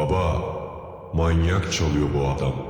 Baba, manyak çalıyor bu adam.